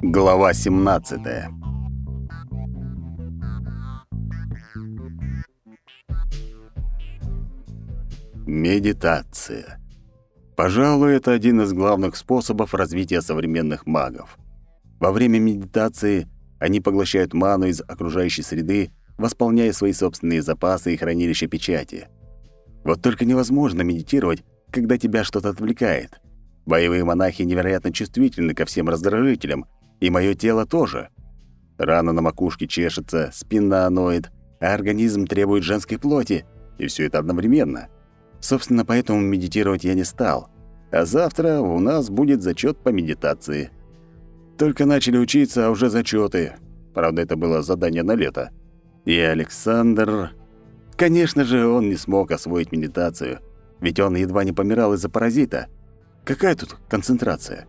Глава 17. Медитация. Пожалуй, это один из главных способов развития современных магов. Во время медитации они поглощают ману из окружающей среды, восполняя свои собственные запасы и хранилища печати. Вот только невозможно медитировать, когда тебя что-то отвлекает. Боевые монахи невероятно чувствительны ко всем раздражителям — и мое тело тоже. Рана на макушке чешется, спина ноет, а организм требует женской плоти, и все это одновременно. Собственно, поэтому медитировать я не стал. А завтра у нас будет зачет по медитации. Только начали учиться, а уже зачеты. Правда, это было задание на лето. И Александр... Конечно же, он не смог освоить медитацию, ведь он едва не помирал из-за паразита. Какая тут концентрация?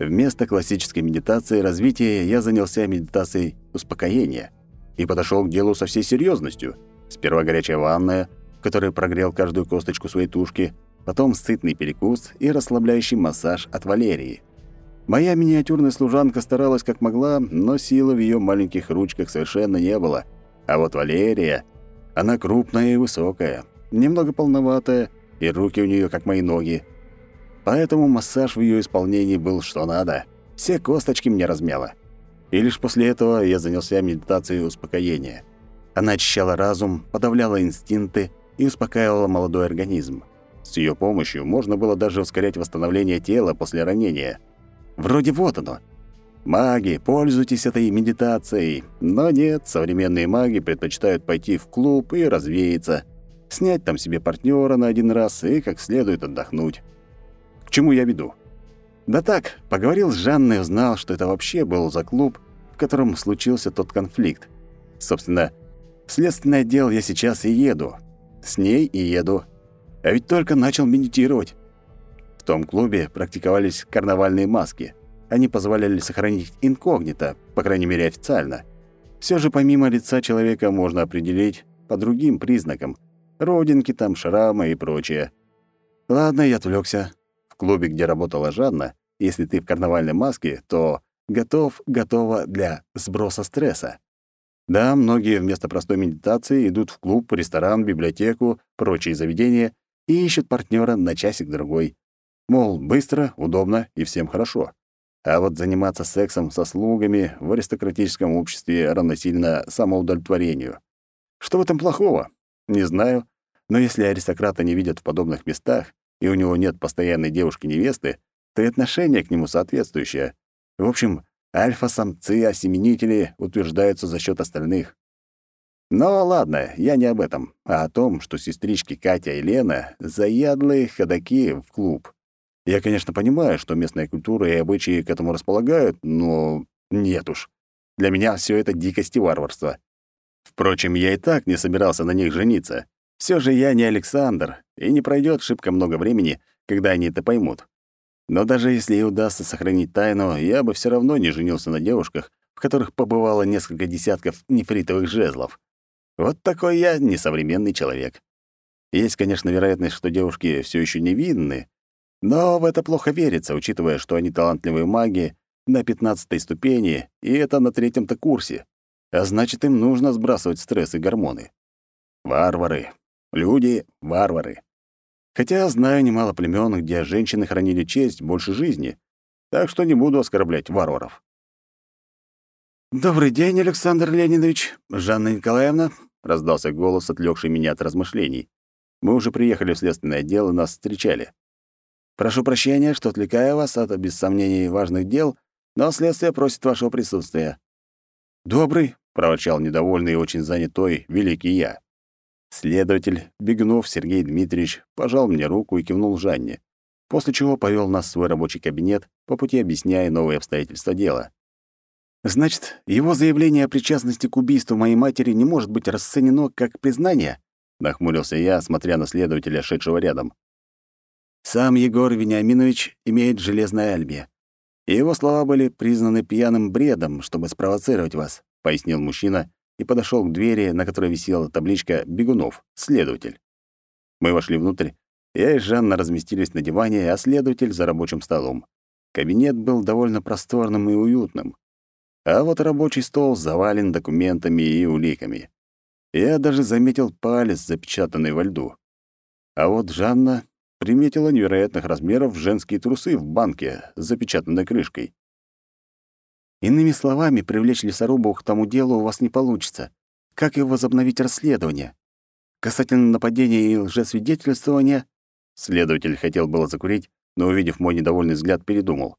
Вместо классической медитации развития я занялся медитацией успокоения и подошел к делу со всей серьезностью. Сперва горячая ванная, в которой прогрел каждую косточку своей тушки, потом сытный перекус и расслабляющий массаж от Валерии. Моя миниатюрная служанка старалась как могла, но силы в ее маленьких ручках совершенно не было. А вот Валерия, она крупная и высокая, немного полноватая, и руки у нее как мои ноги, Поэтому массаж в ее исполнении был что надо. Все косточки мне размяло. И лишь после этого я занялся медитацией успокоения. Она очищала разум, подавляла инстинкты и успокаивала молодой организм. С ее помощью можно было даже ускорять восстановление тела после ранения. Вроде вот оно. Маги, пользуйтесь этой медитацией. Но нет, современные маги предпочитают пойти в клуб и развеяться, снять там себе партнера на один раз и как следует отдохнуть. Чему я веду? Да так, поговорил с Жанной, узнал, что это вообще был за клуб, в котором случился тот конфликт. Собственно, в следственный отдел я сейчас и еду. С ней и еду. А ведь только начал медитировать. В том клубе практиковались карнавальные маски. Они позволяли сохранить инкогнито, по крайней мере официально. Все же помимо лица человека можно определить по другим признакам. Родинки там, шрамы и прочее. Ладно, я отвлекся клубе, где работала Жанна, если ты в карнавальной маске, то готов, готова для сброса стресса. Да, многие вместо простой медитации идут в клуб, ресторан, библиотеку, прочие заведения и ищут партнера на часик-другой. Мол, быстро, удобно и всем хорошо. А вот заниматься сексом со слугами в аристократическом обществе равносильно самоудовлетворению. Что в этом плохого? Не знаю. Но если аристократа не видят в подобных местах, и у него нет постоянной девушки-невесты, то и отношение к нему соответствующее. В общем, альфа-самцы-осеменители утверждаются за счет остальных. Но ладно, я не об этом, а о том, что сестрички Катя и Лена — заядлые ходаки в клуб. Я, конечно, понимаю, что местная культура и обычаи к этому располагают, но нет уж. Для меня все это дикость и варварство. Впрочем, я и так не собирался на них жениться. Все же я не Александр, и не пройдет шибко много времени, когда они это поймут. Но даже если и удастся сохранить тайну, я бы все равно не женился на девушках, в которых побывало несколько десятков нефритовых жезлов. Вот такой я несовременный человек. Есть, конечно, вероятность, что девушки все еще невинны, но в это плохо верится, учитывая, что они талантливые маги на пятнадцатой ступени, и это на третьем-то курсе. А значит, им нужно сбрасывать стресс и гормоны. Варвары, Люди — варвары. Хотя знаю немало племен, где женщины хранили честь больше жизни, так что не буду оскорблять варваров. «Добрый день, Александр Леонидович. Жанна Николаевна», — раздался голос, отвлекший меня от размышлений. Мы уже приехали в следственный отдел и нас встречали. «Прошу прощения, что отвлекаю вас от, без сомнений, важных дел, но следствие просит вашего присутствия». «Добрый», — проворчал недовольный и очень занятой великий я. Следователь, Бегунов Сергей Дмитриевич, пожал мне руку и кивнул Жанне, после чего повел нас в свой рабочий кабинет, по пути объясняя новые обстоятельства дела. «Значит, его заявление о причастности к убийству моей матери не может быть расценено как признание?» — нахмурился я, смотря на следователя, шедшего рядом. «Сам Егор Вениаминович имеет железное альби. И его слова были признаны пьяным бредом, чтобы спровоцировать вас», — пояснил мужчина, и подошел к двери, на которой висела табличка «Бегунов. Следователь». Мы вошли внутрь. Я и Жанна разместились на диване, а следователь за рабочим столом. Кабинет был довольно просторным и уютным. А вот рабочий стол завален документами и уликами. Я даже заметил палец, запечатанный во льду. А вот Жанна приметила невероятных размеров женские трусы в банке запечатанной крышкой. Иными словами, привлечь лесорубов к тому делу у вас не получится. Как и возобновить расследование? Касательно нападения и лжесвидетельствования, следователь хотел было закурить, но, увидев мой недовольный взгляд, передумал.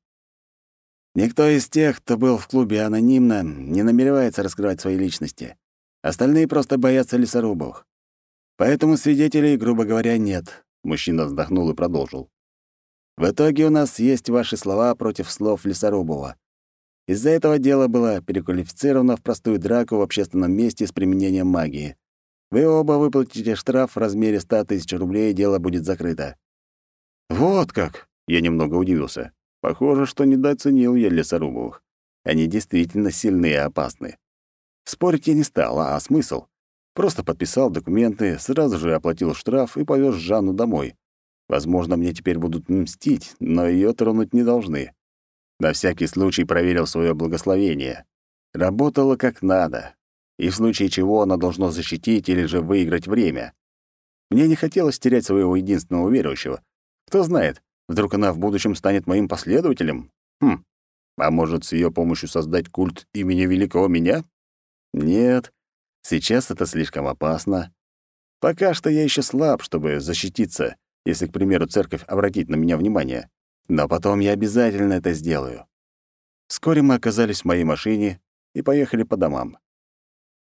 Никто из тех, кто был в клубе анонимно, не намеревается раскрывать свои личности. Остальные просто боятся лесорубов. Поэтому свидетелей, грубо говоря, нет. Мужчина вздохнул и продолжил. В итоге у нас есть ваши слова против слов Лесорубова. Из-за этого дело было переквалифицировано в простую драку в общественном месте с применением магии. Вы оба выплатите штраф в размере 100 тысяч рублей, и дело будет закрыто». «Вот как!» — я немного удивился. Похоже, что недооценил я лесорубовых. Они действительно сильны и опасны. Спорить я не стал, а смысл? Просто подписал документы, сразу же оплатил штраф и повез Жанну домой. Возможно, мне теперь будут мстить, но ее тронуть не должны. На всякий случай проверил свое благословение. Работало как надо. И в случае чего оно должно защитить или же выиграть время. Мне не хотелось терять своего единственного верующего. Кто знает, вдруг она в будущем станет моим последователем? Хм, а может, с ее помощью создать культ имени великого меня? Нет, Сейчас это слишком опасно. Пока что я еще слаб, чтобы защититься, если, к примеру, церковь обратит на меня внимание. Но потом я обязательно это сделаю. Вскоре мы оказались в моей машине и поехали по домам.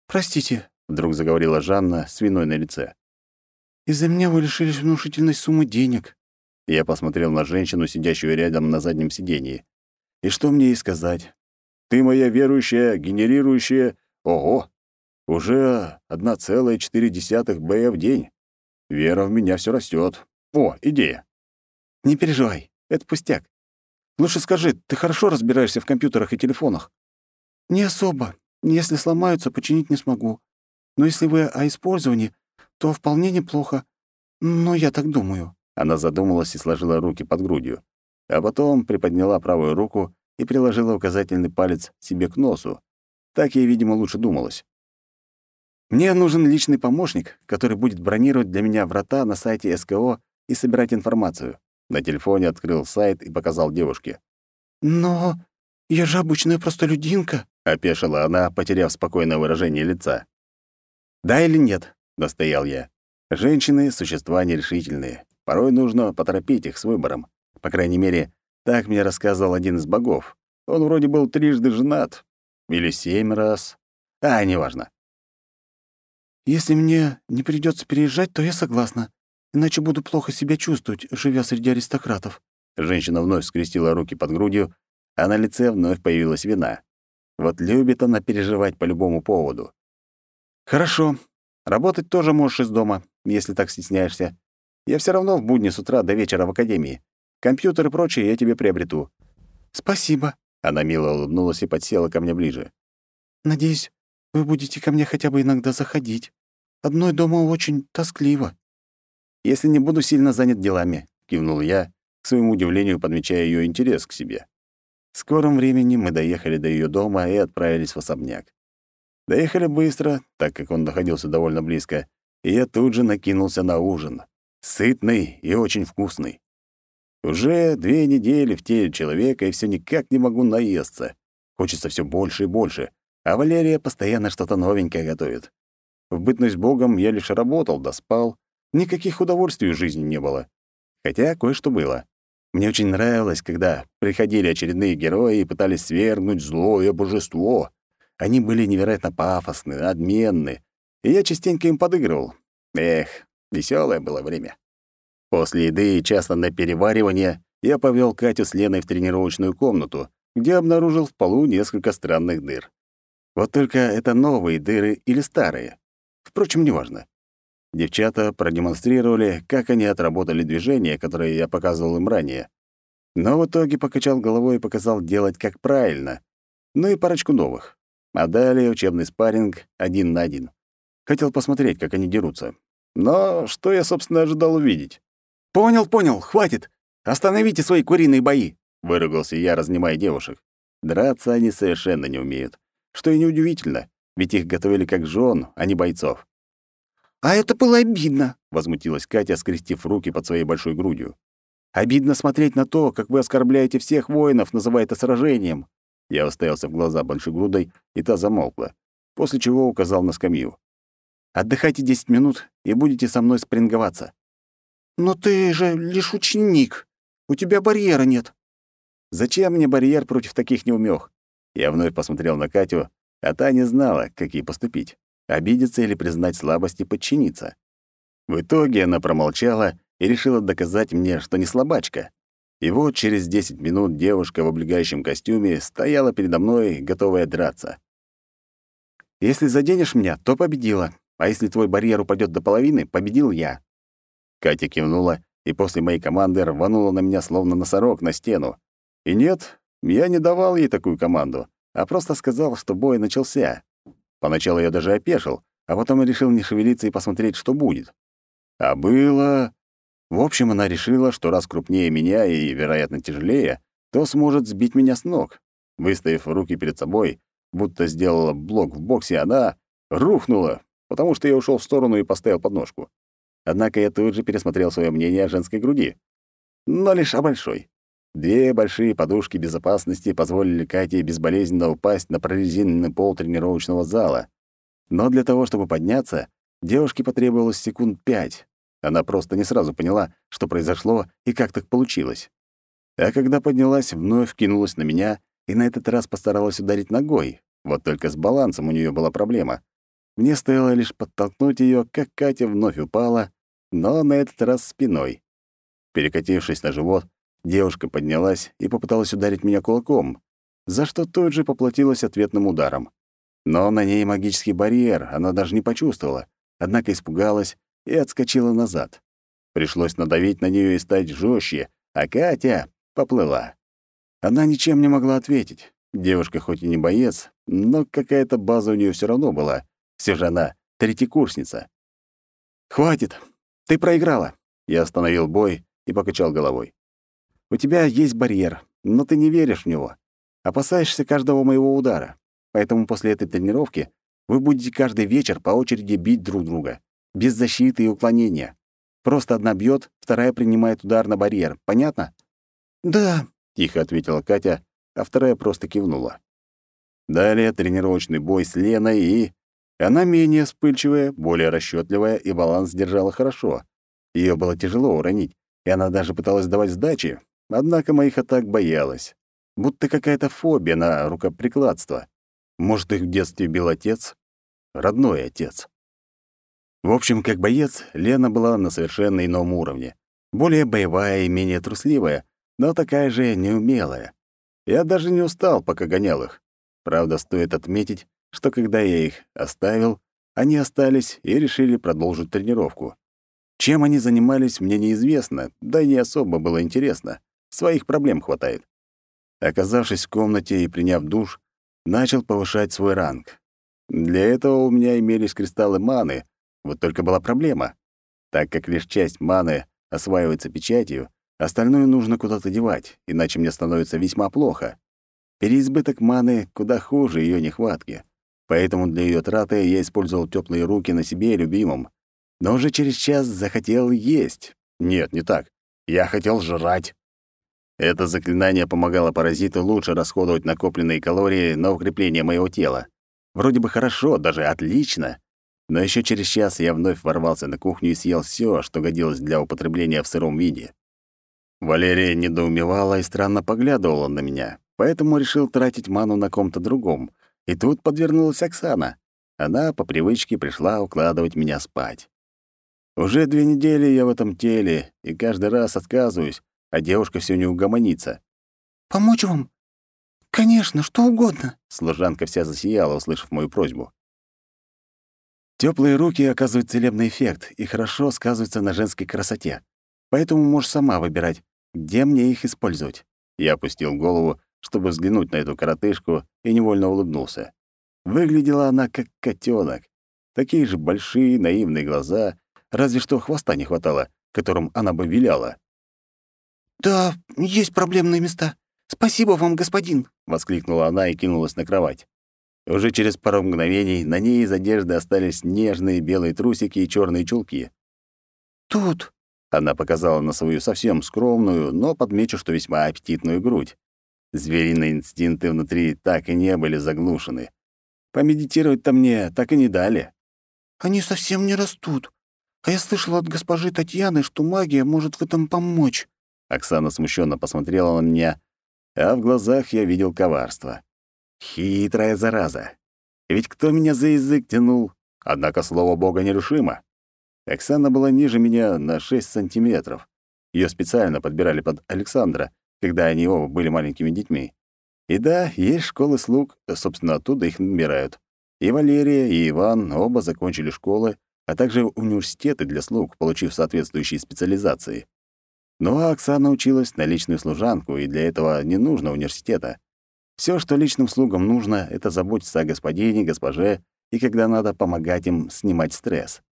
«Простите», — вдруг заговорила Жанна с виной на лице. «Из-за меня вы лишились внушительной суммы денег». Я посмотрел на женщину, сидящую рядом на заднем сиденье. И что мне ей сказать? «Ты моя верующая, генерирующая... Ого! Уже 1,4 Б в день. Вера в меня все растет. О, идея. Не переживай, это пустяк. Лучше скажи, ты хорошо разбираешься в компьютерах и телефонах? Не особо. Если сломаются, починить не смогу. Но если вы о использовании, то вполне неплохо. Но я так думаю. Она задумалась и сложила руки под грудью, а потом приподняла правую руку и приложила указательный палец себе к носу. Так ей, видимо, лучше думалось. Мне нужен личный помощник, который будет бронировать для меня врата на сайте СКО и собирать информацию. На телефоне открыл сайт и показал девушке. «Но я же обычная простолюдинка», — опешила она, потеряв спокойное выражение лица. «Да или нет?» — настоял я. «Женщины — существа нерешительные. Порой нужно поторопить их с выбором. По крайней мере, так мне рассказывал один из богов. Он вроде был трижды женат. Или семь раз. А, неважно. Если мне не придется переезжать, то я согласна. Иначе буду плохо себя чувствовать, живя среди аристократов». Женщина вновь скрестила руки под грудью, а на лице вновь появилась вина. Вот любит она переживать по любому поводу. «Хорошо. Работать тоже можешь из дома, если так стесняешься. Я все равно в будни с утра до вечера в академии. Компьютер и прочее я тебе приобрету». «Спасибо». Она мило улыбнулась и подсела ко мне ближе. «Надеюсь, вы будете ко мне хотя бы иногда заходить. Одной дома очень тоскливо». «Если не буду сильно занят делами», — кивнул я, к своему удивлению подмечая ее интерес к себе. В скором времени мы доехали до ее дома и отправились в особняк. Доехали быстро, так как он находился довольно близко, и я тут же накинулся на ужин. Сытный и очень вкусный. Уже две недели в теле человека, и все никак не могу наесться. Хочется все больше и больше, а Валерия постоянно что-то новенькое готовит. В бытность богом я лишь работал да спал. Никаких удовольствий в жизни не было. Хотя кое-что было. Мне очень нравилось, когда приходили очередные герои и пытались свергнуть злое божество. Они были невероятно пафосны, отменны, и я частенько им подыгрывал. Эх, веселое было время. После еды и часто на переваривание я повел Катю с Леной в тренировочную комнату, где обнаружил в полу несколько странных дыр. Вот только это новые дыры или старые. Впрочем, неважно. Девчата продемонстрировали, как они отработали движения, которые я показывал им ранее. Но в итоге покачал головой и показал делать как правильно. Ну и парочку новых. А далее учебный спарринг один на один. Хотел посмотреть, как они дерутся. Но что я, собственно, ожидал увидеть? «Понял, понял, хватит! Остановите свои куриные бои!» — выругался я, разнимая девушек. Драться они совершенно не умеют. Что и неудивительно, ведь их готовили как жен, а не бойцов. «А это было обидно», — возмутилась Катя, скрестив руки под своей большой грудью. «Обидно смотреть на то, как вы оскорбляете всех воинов, называя это сражением». Я уставился в глаза большегрудой, и та замолкла, после чего указал на скамью. «Отдыхайте десять минут и будете со мной спринговаться». «Но ты же лишь ученик. У тебя барьера нет». «Зачем мне барьер против таких неумех?» Я вновь посмотрел на Катю, а та не знала, как ей поступить обидеться или признать слабость и подчиниться. В итоге она промолчала и решила доказать мне, что не слабачка. И вот через 10 минут девушка в облегающем костюме стояла передо мной, готовая драться. «Если заденешь меня, то победила, а если твой барьер упадет до половины, победил я». Катя кивнула и после моей команды рванула на меня словно носорог на стену. И нет, я не давал ей такую команду, а просто сказал, что бой начался. Поначалу я даже опешил, а потом решил не шевелиться и посмотреть, что будет. А было... В общем, она решила, что раз крупнее меня и, вероятно, тяжелее, то сможет сбить меня с ног. Выставив руки перед собой, будто сделала блок в боксе, она рухнула, потому что я ушел в сторону и поставил подножку. Однако я тут же пересмотрел свое мнение о женской груди. Но лишь о большой. Две большие подушки безопасности позволили Кате безболезненно упасть на прорезиненный пол тренировочного зала. Но для того, чтобы подняться, девушке потребовалось секунд пять. Она просто не сразу поняла, что произошло и как так получилось. А когда поднялась, вновь кинулась на меня и на этот раз постаралась ударить ногой. Вот только с балансом у нее была проблема. Мне стоило лишь подтолкнуть ее, как Катя вновь упала, но на этот раз спиной. Перекатившись на живот, Девушка поднялась и попыталась ударить меня кулаком, за что тут же поплатилась ответным ударом. Но на ней магический барьер, она даже не почувствовала, однако испугалась и отскочила назад. Пришлось надавить на нее и стать жестче, а Катя поплыла. Она ничем не могла ответить. Девушка хоть и не боец, но какая-то база у нее все равно была. Все же она третьекурсница. «Хватит! Ты проиграла!» Я остановил бой и покачал головой. У тебя есть барьер, но ты не веришь в него. Опасаешься каждого моего удара. Поэтому после этой тренировки вы будете каждый вечер по очереди бить друг друга. Без защиты и уклонения. Просто одна бьет, вторая принимает удар на барьер. Понятно? «Да», — тихо ответила Катя, а вторая просто кивнула. Далее тренировочный бой с Леной и... Она менее вспыльчивая, более расчетливая и баланс держала хорошо. Ее было тяжело уронить, и она даже пыталась давать сдачи, Однако моих атак боялась. Будто какая-то фобия на рукоприкладство. Может, их в детстве бил отец? Родной отец. В общем, как боец, Лена была на совершенно ином уровне. Более боевая и менее трусливая, но такая же неумелая. Я даже не устал, пока гонял их. Правда, стоит отметить, что когда я их оставил, они остались и решили продолжить тренировку. Чем они занимались, мне неизвестно, да и не особо было интересно. Своих проблем хватает. Оказавшись в комнате и приняв душ, начал повышать свой ранг. Для этого у меня имелись кристаллы маны, вот только была проблема. Так как лишь часть маны осваивается печатью, остальное нужно куда-то девать, иначе мне становится весьма плохо. Переизбыток маны куда хуже ее нехватки, поэтому для ее траты я использовал теплые руки на себе и любимом. Но уже через час захотел есть. Нет, не так. Я хотел жрать. Это заклинание помогало паразиту лучше расходовать накопленные калории на укрепление моего тела. Вроде бы хорошо, даже отлично. Но еще через час я вновь ворвался на кухню и съел все, что годилось для употребления в сыром виде. Валерия недоумевала и странно поглядывала на меня, поэтому решил тратить ману на ком-то другом. И тут подвернулась Оксана. Она по привычке пришла укладывать меня спать. Уже две недели я в этом теле, и каждый раз отказываюсь, а девушка все не угомонится. «Помочь вам? Конечно, что угодно». Служанка вся засияла, услышав мою просьбу. Теплые руки оказывают целебный эффект и хорошо сказываются на женской красоте. Поэтому можешь сама выбирать, где мне их использовать. Я опустил голову, чтобы взглянуть на эту коротышку, и невольно улыбнулся. Выглядела она как котенок. Такие же большие наивные глаза, разве что хвоста не хватало, которым она бы виляла. «Да, есть проблемные места. «Спасибо вам, господин!» — воскликнула она и кинулась на кровать. Уже через пару мгновений на ней из одежды остались нежные белые трусики и черные чулки. «Тут!» — она показала на свою совсем скромную, но подмечу, что весьма аппетитную грудь. Звериные инстинкты внутри так и не были заглушены. Помедитировать-то мне так и не дали. «Они совсем не растут. А я слышала от госпожи Татьяны, что магия может в этом помочь». Оксана смущенно посмотрела на меня, а в глазах я видел коварство. Хитрая зараза. Ведь кто меня за язык тянул? Однако слово Бога нерушимо. Оксана была ниже меня на 6 сантиметров. Ее специально подбирали под Александра, когда они оба были маленькими детьми. И да, есть школы слуг, собственно, оттуда их набирают. И Валерия, и Иван оба закончили школы, а также университеты для слуг, получив соответствующие специализации. Ну а Оксана училась на личную служанку, и для этого не нужно университета. Все, что личным слугам нужно, это заботиться о господине, госпоже, и когда надо помогать им снимать стресс.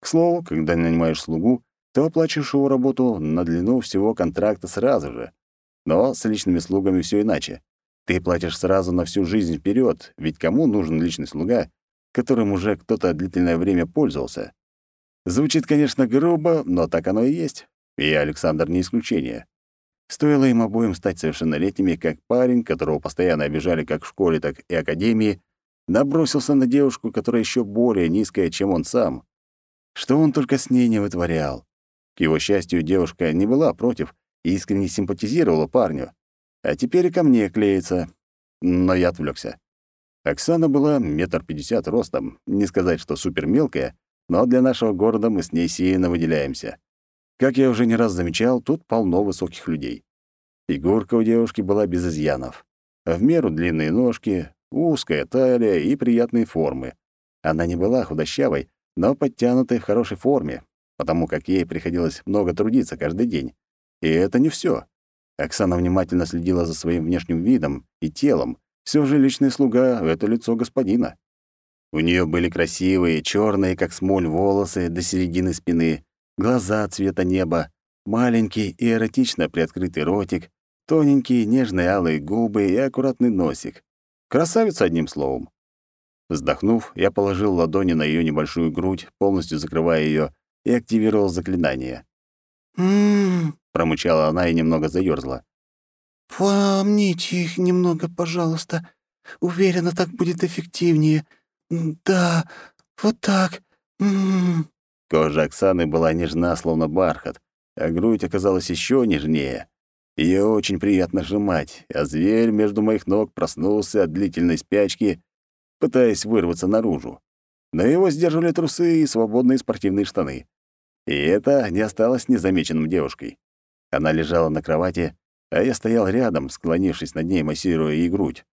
К слову, когда нанимаешь слугу, то оплачиваешь его работу на длину всего контракта сразу же. Но с личными слугами все иначе. Ты платишь сразу на всю жизнь вперед, ведь кому нужен личный слуга, которым уже кто-то длительное время пользовался? Звучит, конечно, грубо, но так оно и есть. И Александр не исключение. Стоило им обоим стать совершеннолетними, как парень, которого постоянно обижали как в школе, так и академии, набросился на девушку, которая еще более низкая, чем он сам. Что он только с ней не вытворял. К его счастью, девушка не была против и искренне симпатизировала парню. А теперь и ко мне клеится. Но я отвлекся. Оксана была метр пятьдесят ростом, не сказать, что супер мелкая, но для нашего города мы с ней сильно выделяемся. Как я уже не раз замечал, тут полно высоких людей. Фигурка у девушки была без изъянов. В меру длинные ножки, узкая талия и приятные формы. Она не была худощавой, но подтянутой в хорошей форме, потому как ей приходилось много трудиться каждый день. И это не все. Оксана внимательно следила за своим внешним видом и телом. Все же личный слуга — это лицо господина. У нее были красивые, черные, как смоль, волосы до середины спины, глаза цвета неба, маленький и эротично приоткрытый ротик, тоненькие нежные алые губы и аккуратный носик. Красавица, одним словом. Вздохнув, я положил ладони на ее небольшую грудь, полностью закрывая ее, и активировал заклинание. «М-м-м», промычала она и немного заёрзла. «Помните их немного, пожалуйста. Уверена, так будет эффективнее. Да, вот так. М-м-м». Кожа Оксаны была нежна, словно бархат, а грудь оказалась еще нежнее. Ее очень приятно сжимать, а зверь между моих ног проснулся от длительной спячки, пытаясь вырваться наружу. Но его сдерживали трусы и свободные спортивные штаны. И это не осталось незамеченным девушкой. Она лежала на кровати, а я стоял рядом, склонившись над ней, массируя ей грудь.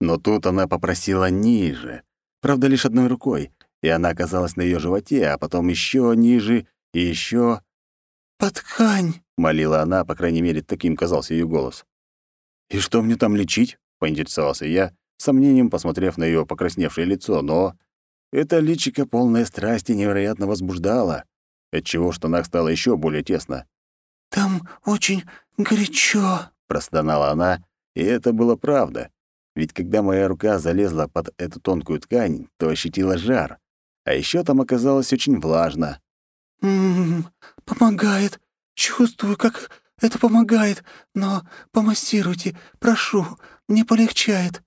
Но тут она попросила ниже, правда, лишь одной рукой, и она оказалась на ее животе, а потом еще ниже и еще. «Под ткань!» — молила она, по крайней мере, таким казался ее голос. «И что мне там лечить?» — поинтересовался я, сомнением посмотрев на ее покрасневшее лицо, но это личико, полное страсти, невероятно возбуждало, отчего штанах стало еще более тесно. «Там очень горячо», — простонала она, и это было правда. Ведь когда моя рука залезла под эту тонкую ткань, то ощутила жар. А еще там оказалось очень влажно. «М-м, помогает. Чувствую, как это помогает. Но помассируйте, прошу, мне полегчает».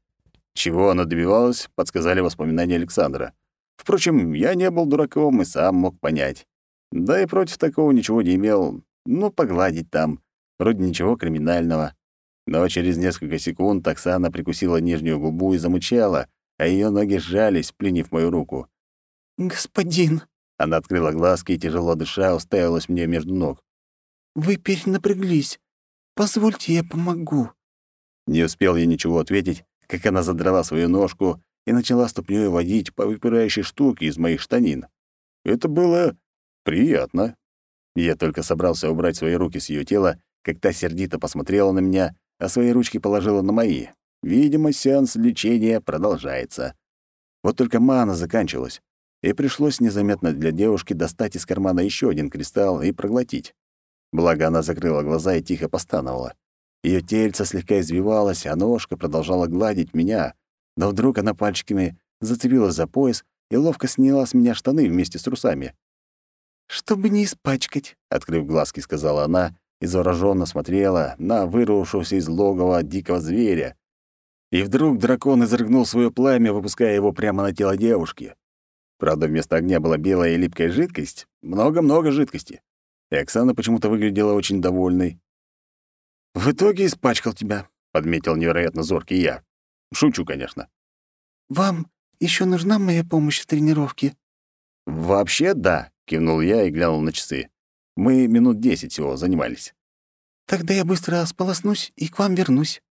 Чего она добивалась, подсказали воспоминания Александра. Впрочем, я не был дураком и сам мог понять. Да и против такого ничего не имел. Ну, погладить там. Вроде ничего криминального. Но через несколько секунд Оксана прикусила нижнюю губу и замычала, а ее ноги сжались, пленив мою руку. «Господин!» Она открыла глазки и, тяжело дыша, уставилась мне между ног. «Вы перенапряглись. Позвольте, я помогу». Не успел я ничего ответить, как она задрала свою ножку и начала ступнёй водить по выпирающей штуке из моих штанин. Это было приятно. Я только собрался убрать свои руки с ее тела, как та сердито посмотрела на меня, а свои ручки положила на мои. Видимо, сеанс лечения продолжается. Вот только мана заканчивалась и пришлось незаметно для девушки достать из кармана еще один кристалл и проглотить. Благо, она закрыла глаза и тихо постановала. Ее тельце слегка извивалось, а ножка продолжала гладить меня, но вдруг она пальчиками зацепилась за пояс и ловко сняла с меня штаны вместе с трусами. «Чтобы не испачкать», — открыв глазки, сказала она и заворожённо смотрела на вырвавшегося из логова дикого зверя. И вдруг дракон изрыгнул свое пламя, выпуская его прямо на тело девушки. Правда, вместо огня была белая и липкая жидкость, много-много жидкости. И Оксана почему-то выглядела очень довольной. «В итоге испачкал тебя», — подметил невероятно зоркий я. Шучу, конечно. «Вам еще нужна моя помощь в тренировке?» «Вообще, да», — кивнул я и глянул на часы. Мы минут десять всего занимались. «Тогда я быстро сполоснусь и к вам вернусь».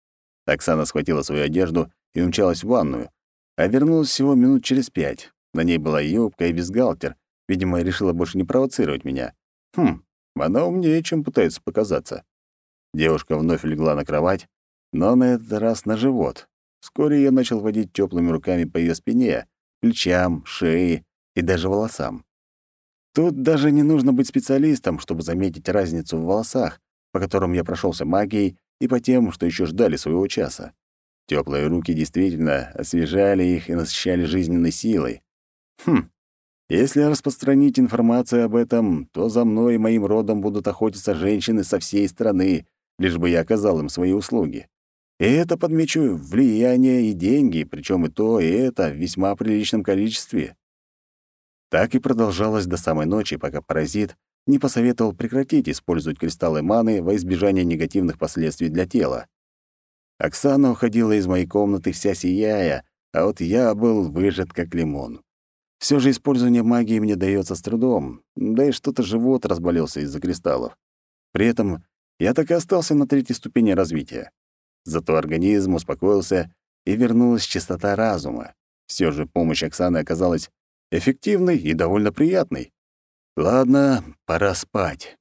Оксана схватила свою одежду и умчалась в ванную, а вернулась всего минут через пять. На ней была юбка и бюстгальтер. Видимо, решила больше не провоцировать меня. Хм, она умнее, чем пытается показаться. Девушка вновь легла на кровать, но на этот раз на живот. Вскоре я начал водить теплыми руками по ее спине, плечам, шее и даже волосам. Тут даже не нужно быть специалистом, чтобы заметить разницу в волосах, по которым я прошелся магией, и по тем, что еще ждали своего часа. Теплые руки действительно освежали их и насыщали жизненной силой. Хм, если распространить информацию об этом, то за мной и моим родом будут охотиться женщины со всей страны, лишь бы я оказал им свои услуги. И это, подмечу, влияние и деньги, причем и то, и это в весьма приличном количестве. Так и продолжалось до самой ночи, пока паразит не посоветовал прекратить использовать кристаллы маны во избежание негативных последствий для тела. Оксана уходила из моей комнаты вся сияя, а вот я был выжат как лимон. Все же использование магии мне дается с трудом, да и что-то живот разболелся из-за кристаллов. При этом я так и остался на третьей ступени развития. Зато организм успокоился, и вернулась чистота разума. Все же помощь Оксаны оказалась эффективной и довольно приятной. Ладно, пора спать.